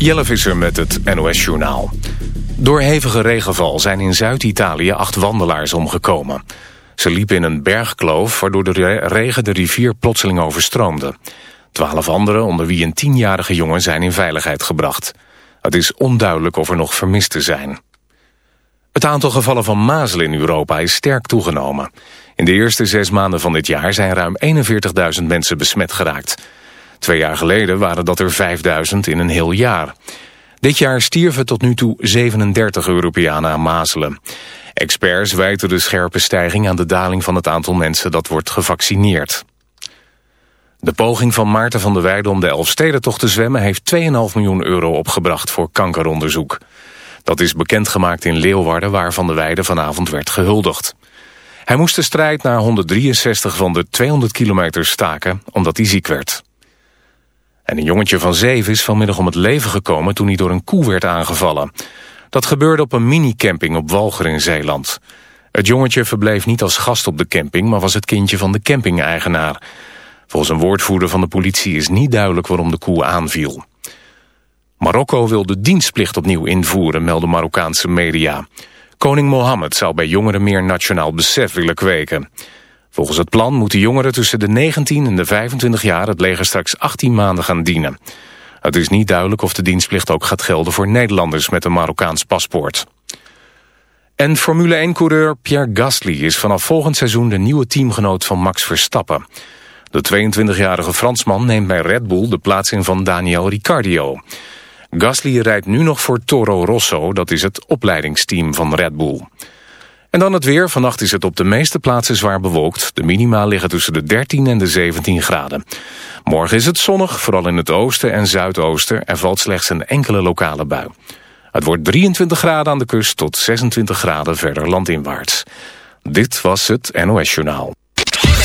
Jelle Visser met het NOS-journaal. Door hevige regenval zijn in Zuid-Italië acht wandelaars omgekomen. Ze liepen in een bergkloof waardoor de regen de rivier plotseling overstroomde. Twaalf anderen, onder wie een tienjarige jongen, zijn in veiligheid gebracht. Het is onduidelijk of er nog vermisten zijn. Het aantal gevallen van mazelen in Europa is sterk toegenomen. In de eerste zes maanden van dit jaar zijn ruim 41.000 mensen besmet geraakt... Twee jaar geleden waren dat er 5000 in een heel jaar. Dit jaar stierven tot nu toe 37 Europeanen aan mazelen. Experts wijten de scherpe stijging aan de daling van het aantal mensen dat wordt gevaccineerd. De poging van Maarten van der Weijden om de Elfstedentocht te zwemmen... heeft 2,5 miljoen euro opgebracht voor kankeronderzoek. Dat is bekendgemaakt in Leeuwarden... waar Van der Weijden vanavond werd gehuldigd. Hij moest de strijd na 163 van de 200 kilometer staken... omdat hij ziek werd. En een jongetje van zeven is vanmiddag om het leven gekomen toen hij door een koe werd aangevallen. Dat gebeurde op een minicamping op Walger in Zeeland. Het jongetje verbleef niet als gast op de camping, maar was het kindje van de camping-eigenaar. Volgens een woordvoerder van de politie is niet duidelijk waarom de koe aanviel. Marokko wil de dienstplicht opnieuw invoeren, melden Marokkaanse media. Koning Mohammed zou bij jongeren meer nationaal besef willen kweken. Volgens het plan moeten jongeren tussen de 19 en de 25 jaar het leger straks 18 maanden gaan dienen. Het is niet duidelijk of de dienstplicht ook gaat gelden voor Nederlanders met een Marokkaans paspoort. En Formule 1-coureur Pierre Gasly is vanaf volgend seizoen de nieuwe teamgenoot van Max Verstappen. De 22-jarige Fransman neemt bij Red Bull de plaats in van Daniel Ricciardo. Gasly rijdt nu nog voor Toro Rosso, dat is het opleidingsteam van Red Bull. En dan het weer. Vannacht is het op de meeste plaatsen zwaar bewolkt. De minima liggen tussen de 13 en de 17 graden. Morgen is het zonnig, vooral in het oosten en zuidoosten. Er valt slechts een enkele lokale bui. Het wordt 23 graden aan de kust tot 26 graden verder landinwaarts. Dit was het NOS Journaal.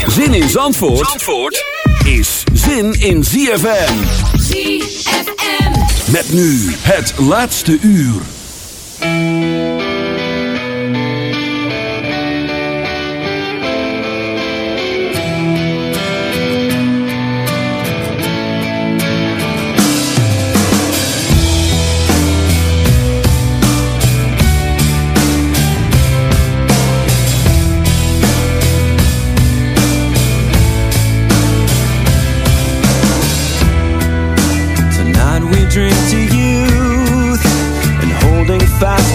Zin in Zandvoort, Zandvoort is zin in ZFM. ZFM. Met nu het laatste uur. drink to youth and holding fast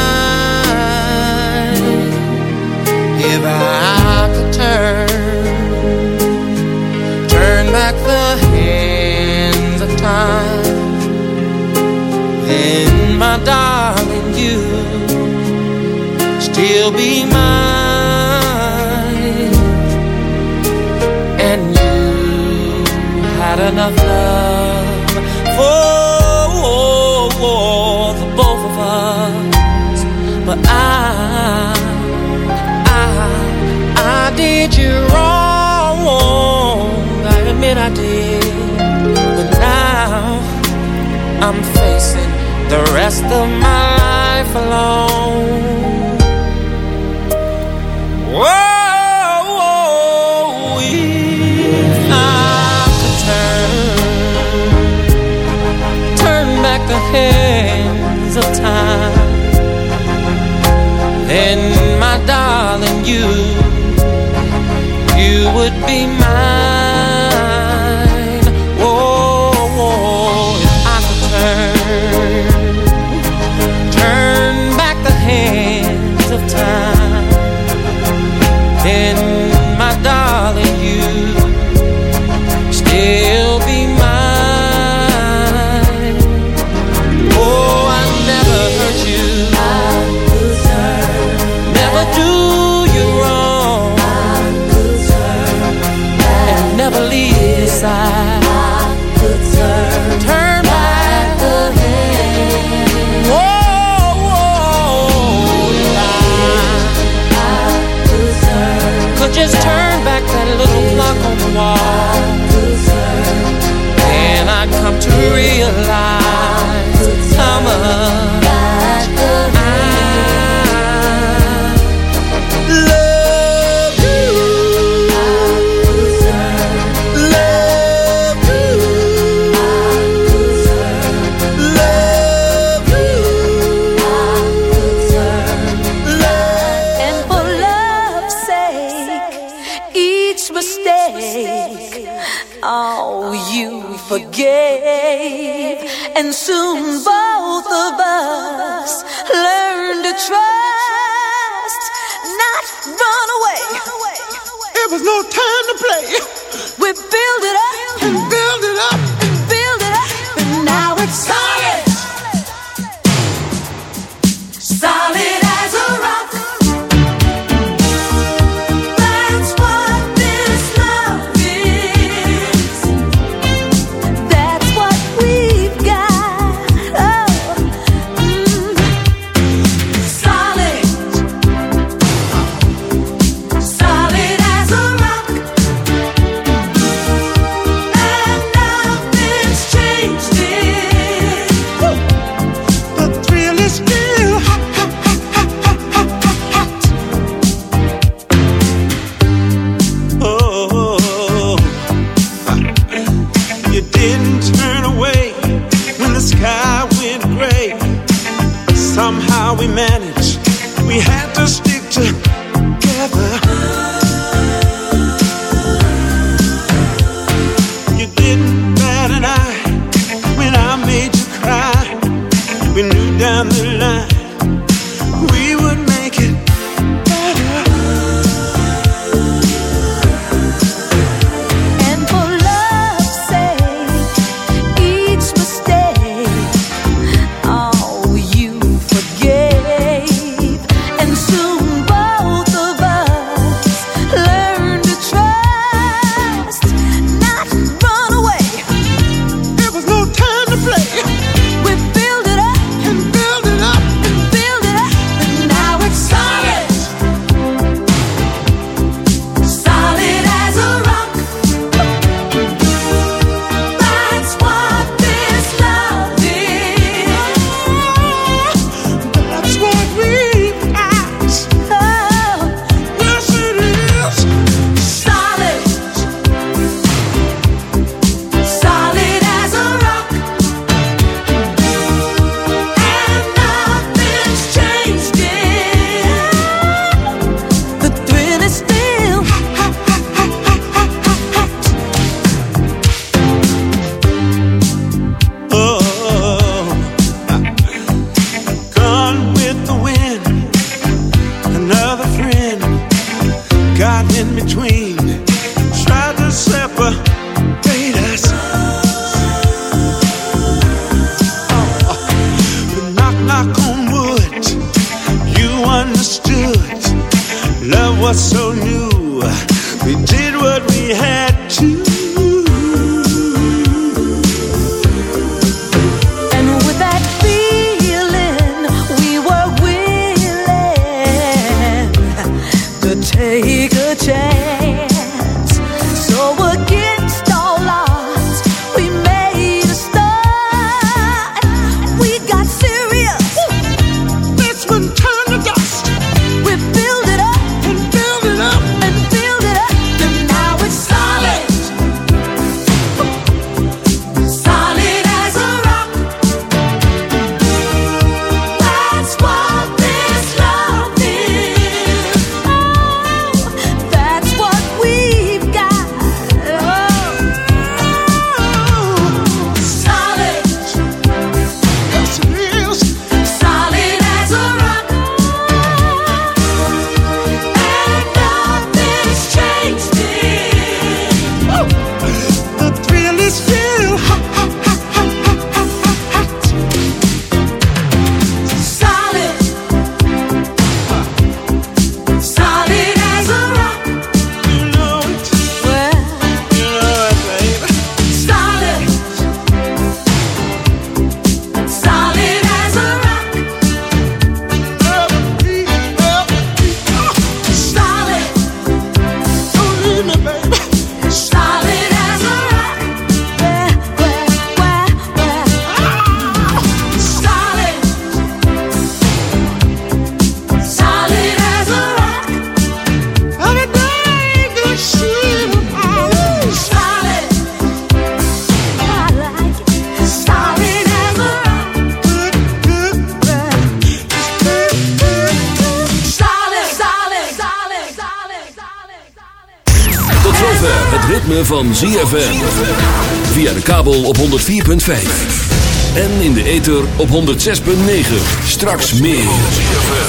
If I could turn, turn back the hands of time, then my darling, you still be mine. And you had enough love the rest of my life alone. En in de ether op 106.9. Straks meer.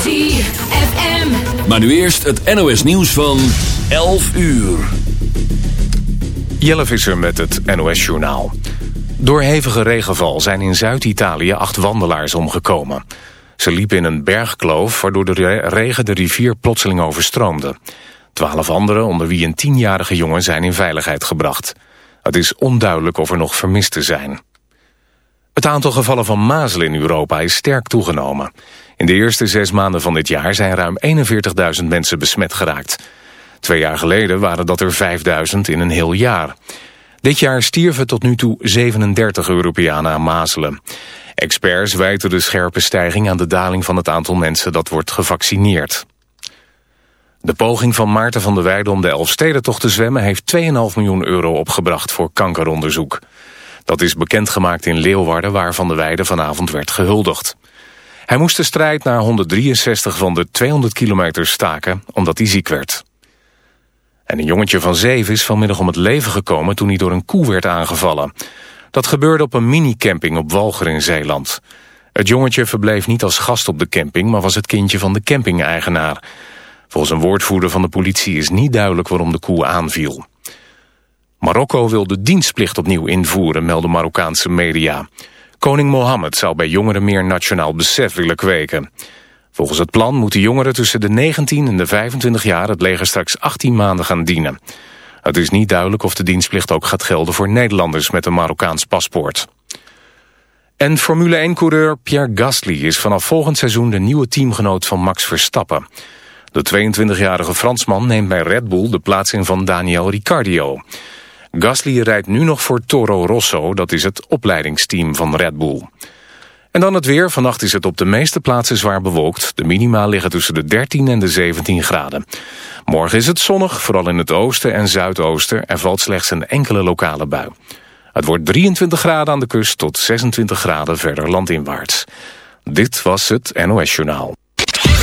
ZFM. Maar nu eerst het NOS nieuws van 11 uur. Jelle Visser met het NOS Journaal. Door hevige regenval zijn in Zuid-Italië acht wandelaars omgekomen. Ze liepen in een bergkloof waardoor de regen de rivier plotseling overstroomde. Twaalf anderen, onder wie een tienjarige jongen, zijn in veiligheid gebracht. Het is onduidelijk of er nog vermisten zijn. Het aantal gevallen van mazelen in Europa is sterk toegenomen. In de eerste zes maanden van dit jaar zijn ruim 41.000 mensen besmet geraakt. Twee jaar geleden waren dat er 5.000 in een heel jaar. Dit jaar stierven tot nu toe 37 Europeanen aan mazelen. Experts wijten de scherpe stijging aan de daling van het aantal mensen dat wordt gevaccineerd. De poging van Maarten van der Weijden om de Elfstedentocht te zwemmen... heeft 2,5 miljoen euro opgebracht voor kankeronderzoek. Dat is bekendgemaakt in Leeuwarden waar Van der Weijden vanavond werd gehuldigd. Hij moest de strijd na 163 van de 200 kilometer staken omdat hij ziek werd. En een jongetje van zeven is vanmiddag om het leven gekomen toen hij door een koe werd aangevallen. Dat gebeurde op een minicamping op Walger in Zeeland. Het jongetje verbleef niet als gast op de camping, maar was het kindje van de camping-eigenaar. Volgens een woordvoerder van de politie is niet duidelijk waarom de koe aanviel. Marokko wil de dienstplicht opnieuw invoeren, melden Marokkaanse media. Koning Mohammed zou bij jongeren meer nationaal besef willen kweken. Volgens het plan moeten jongeren tussen de 19 en de 25 jaar... het leger straks 18 maanden gaan dienen. Het is niet duidelijk of de dienstplicht ook gaat gelden voor Nederlanders... met een Marokkaans paspoort. En Formule 1-coureur Pierre Gasly is vanaf volgend seizoen... de nieuwe teamgenoot van Max Verstappen. De 22-jarige Fransman neemt bij Red Bull de plaats in van Daniel Ricciardo. Gasly rijdt nu nog voor Toro Rosso, dat is het opleidingsteam van Red Bull. En dan het weer. Vannacht is het op de meeste plaatsen zwaar bewolkt. De minima liggen tussen de 13 en de 17 graden. Morgen is het zonnig, vooral in het oosten en zuidoosten. Er valt slechts een enkele lokale bui. Het wordt 23 graden aan de kust tot 26 graden verder landinwaarts. Dit was het NOS Journaal.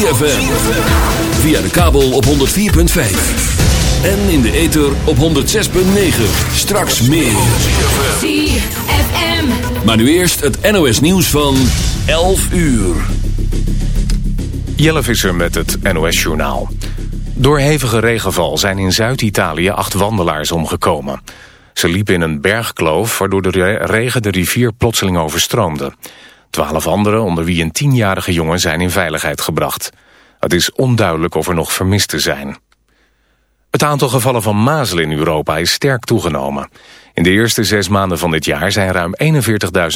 ZFM. Via de kabel op 104.5. En in de ether op 106.9. Straks meer. ZFM. Maar nu eerst het NOS nieuws van 11 uur. Jelle Visser met het NOS-journaal. Door hevige regenval zijn in Zuid-Italië acht wandelaars omgekomen. Ze liepen in een bergkloof waardoor de regen de rivier plotseling overstroomde. Twaalf anderen, onder wie een tienjarige jongen, zijn in veiligheid gebracht. Het is onduidelijk of er nog vermisten zijn. Het aantal gevallen van mazelen in Europa is sterk toegenomen. In de eerste zes maanden van dit jaar zijn ruim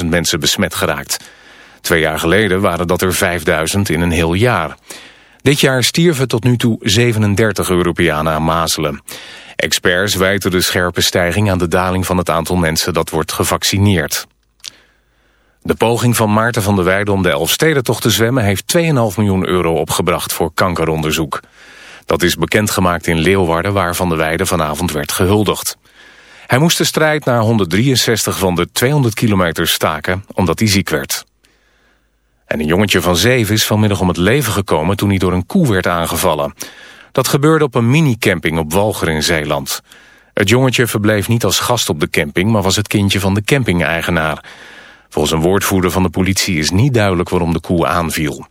41.000 mensen besmet geraakt. Twee jaar geleden waren dat er 5.000 in een heel jaar. Dit jaar stierven tot nu toe 37 Europeanen aan mazelen. Experts wijten de scherpe stijging aan de daling van het aantal mensen dat wordt gevaccineerd. De poging van Maarten van der Weijden om de Elfstedentocht te zwemmen... heeft 2,5 miljoen euro opgebracht voor kankeronderzoek. Dat is bekendgemaakt in Leeuwarden, waar Van der Weijden vanavond werd gehuldigd. Hij moest de strijd na 163 van de 200 kilometer staken, omdat hij ziek werd. En een jongetje van zeven is vanmiddag om het leven gekomen... toen hij door een koe werd aangevallen. Dat gebeurde op een minicamping op Walger in Zeeland. Het jongetje verbleef niet als gast op de camping... maar was het kindje van de camping-eigenaar. Volgens een woordvoerder van de politie is niet duidelijk waarom de koe aanviel.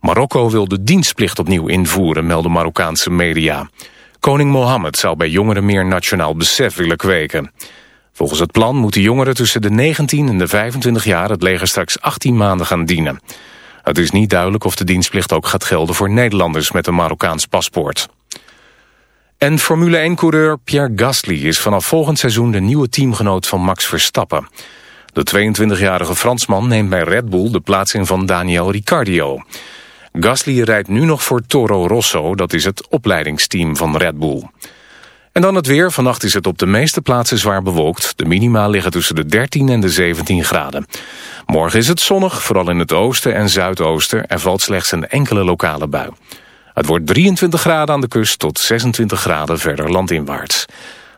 Marokko wil de dienstplicht opnieuw invoeren, melden Marokkaanse media. Koning Mohammed zou bij jongeren meer nationaal besef willen kweken. Volgens het plan moeten jongeren tussen de 19 en de 25 jaar... het leger straks 18 maanden gaan dienen. Het is niet duidelijk of de dienstplicht ook gaat gelden voor Nederlanders met een Marokkaans paspoort. En Formule 1-coureur Pierre Gasly is vanaf volgend seizoen de nieuwe teamgenoot van Max Verstappen. De 22-jarige Fransman neemt bij Red Bull de plaats in van Daniel Ricciardo. Gasly rijdt nu nog voor Toro Rosso, dat is het opleidingsteam van Red Bull. En dan het weer. Vannacht is het op de meeste plaatsen zwaar bewolkt. De minima liggen tussen de 13 en de 17 graden. Morgen is het zonnig, vooral in het oosten en zuidoosten. Er valt slechts een enkele lokale bui. Het wordt 23 graden aan de kust tot 26 graden verder landinwaarts.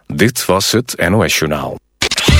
Dit was het NOS Journaal.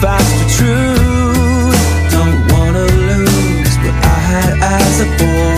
fast but true. Don't wanna lose what I had as a boy.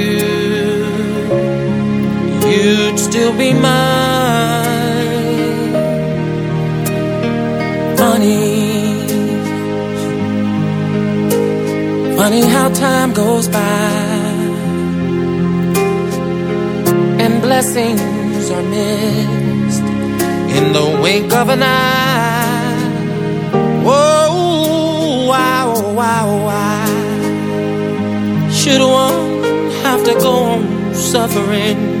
you'd still be mine. Funny, funny how time goes by and blessings are missed in the wink of an eye. Oh, Whoa, oh, wow, oh, wow, wow. Should one have to go on suffering?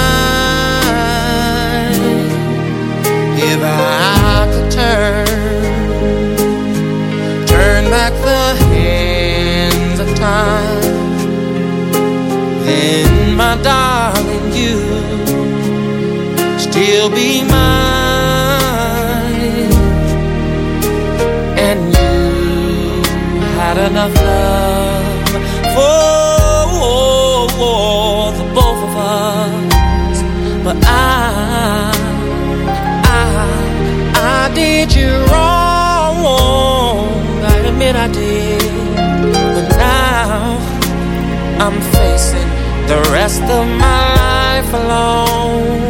I could turn, turn back the hands of time, then my darling, you still be mine, and you had enough love for did you wrong. I admit I did. But now I'm facing the rest of my life alone.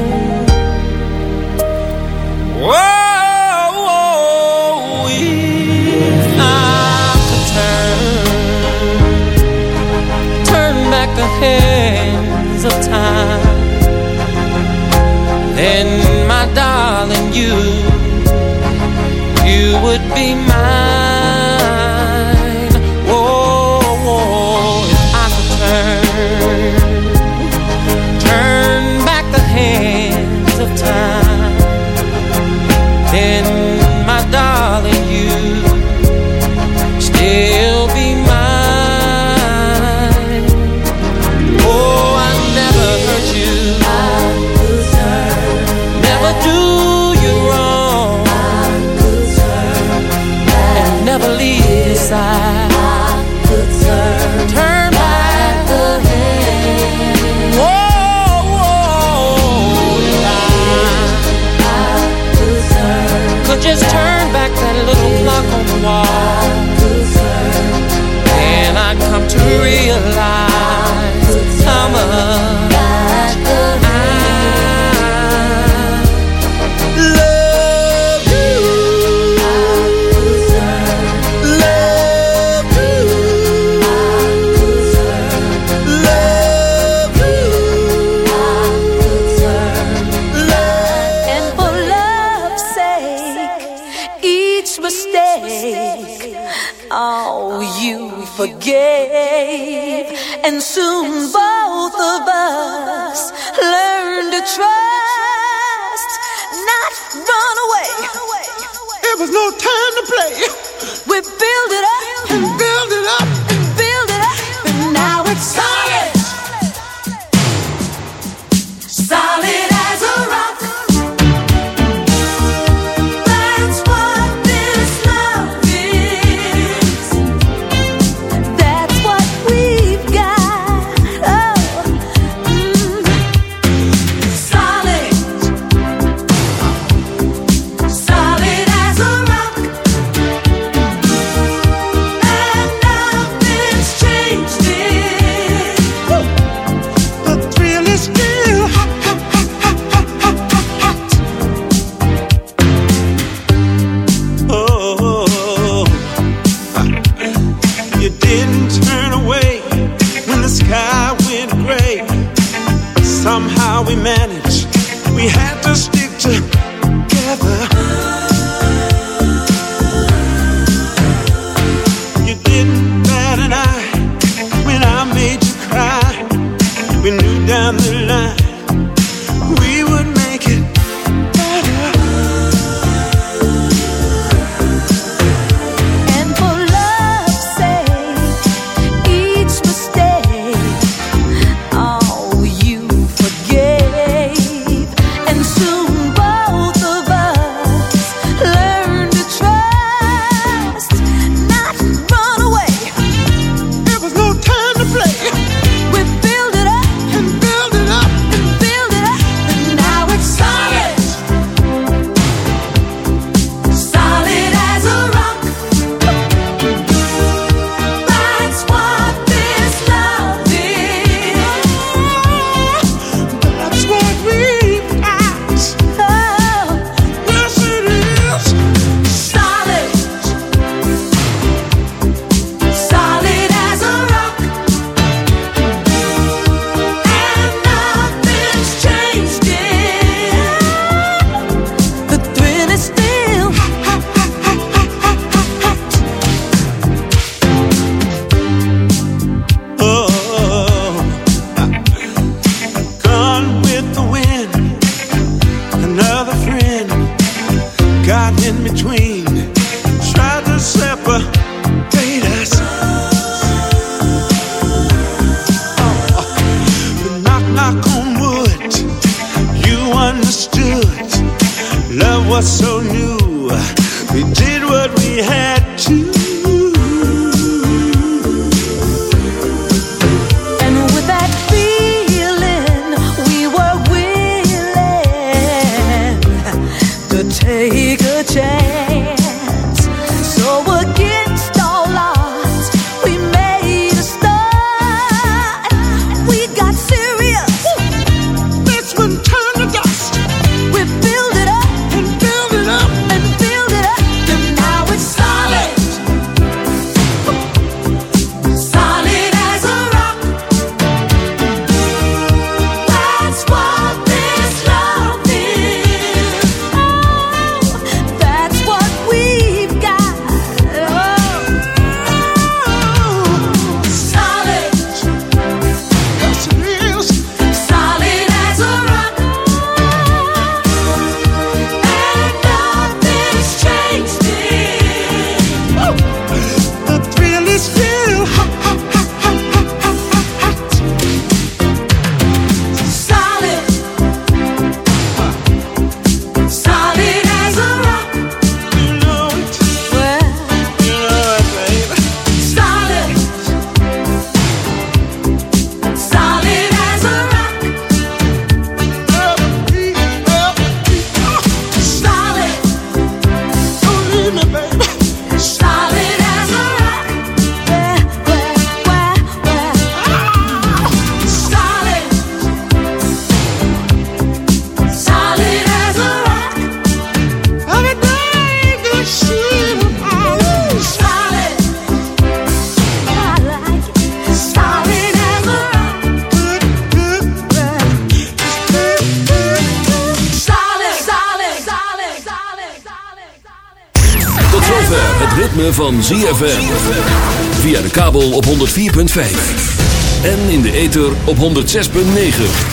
En in de ether op 106.9.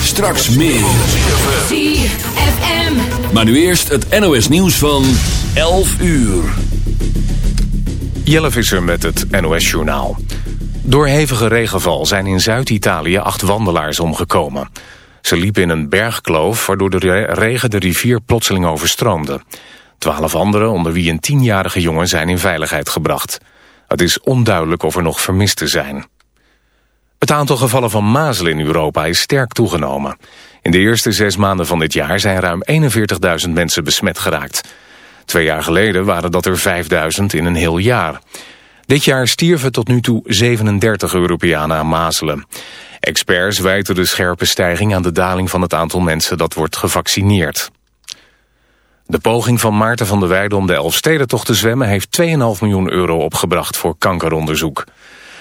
Straks meer. ZFM. Maar nu eerst het NOS nieuws van 11 uur. Jelle Visser met het NOS journaal. Door hevige regenval zijn in Zuid-Italië acht wandelaars omgekomen. Ze liepen in een bergkloof waardoor de regen de rivier plotseling overstroomde. Twaalf anderen, onder wie een tienjarige jongen, zijn in veiligheid gebracht. Het is onduidelijk of er nog vermisten zijn. Het aantal gevallen van mazelen in Europa is sterk toegenomen. In de eerste zes maanden van dit jaar zijn ruim 41.000 mensen besmet geraakt. Twee jaar geleden waren dat er 5.000 in een heel jaar. Dit jaar stierven tot nu toe 37 Europeanen aan mazelen. Experts wijten de scherpe stijging aan de daling van het aantal mensen dat wordt gevaccineerd. De poging van Maarten van der Weijden om de Elfstedentocht te zwemmen... heeft 2,5 miljoen euro opgebracht voor kankeronderzoek.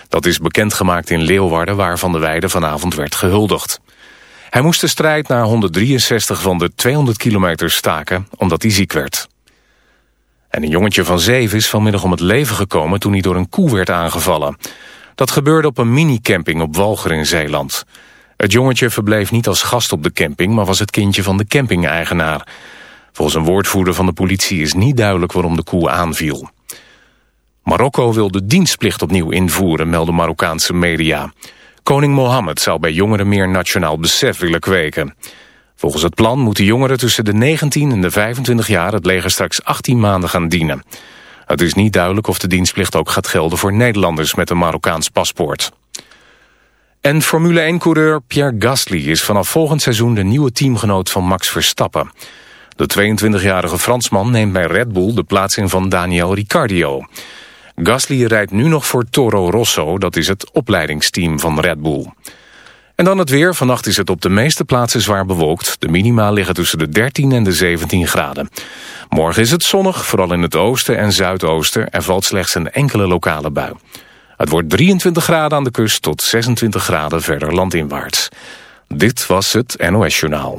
Dat is bekendgemaakt in Leeuwarden waar Van der Weijden vanavond werd gehuldigd. Hij moest de strijd na 163 van de 200 kilometer staken omdat hij ziek werd. En een jongetje van zeven is vanmiddag om het leven gekomen toen hij door een koe werd aangevallen. Dat gebeurde op een minicamping op Walger in Zeeland. Het jongetje verbleef niet als gast op de camping, maar was het kindje van de camping-eigenaar. Volgens een woordvoerder van de politie is niet duidelijk waarom de koe aanviel. Marokko wil de dienstplicht opnieuw invoeren, melden Marokkaanse media. Koning Mohammed zou bij jongeren meer nationaal besef willen kweken. Volgens het plan moeten jongeren tussen de 19 en de 25 jaar... het leger straks 18 maanden gaan dienen. Het is niet duidelijk of de dienstplicht ook gaat gelden... voor Nederlanders met een Marokkaans paspoort. En Formule 1-coureur Pierre Gasly is vanaf volgend seizoen... de nieuwe teamgenoot van Max Verstappen. De 22-jarige Fransman neemt bij Red Bull de plaats in van Daniel Ricciardo. Gasly rijdt nu nog voor Toro Rosso, dat is het opleidingsteam van Red Bull. En dan het weer. Vannacht is het op de meeste plaatsen zwaar bewolkt. De minima liggen tussen de 13 en de 17 graden. Morgen is het zonnig, vooral in het oosten en zuidoosten. Er valt slechts een enkele lokale bui. Het wordt 23 graden aan de kust tot 26 graden verder landinwaarts. Dit was het NOS Journaal.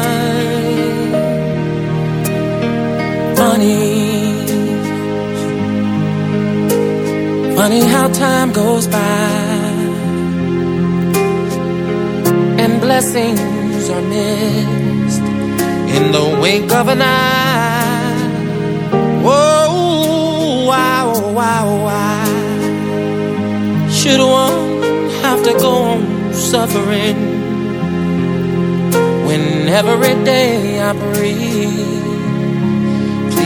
Funny, funny how time goes by and blessings are missed in the wink of an eye. Whoa, wow, wow, wow. Should one have to go on suffering? when every day I breathe.